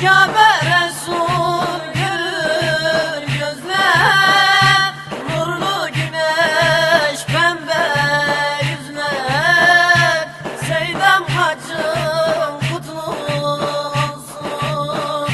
Kabe Resul gülür gözler güneş pembe yüzler Seydem hacım kutlu olsun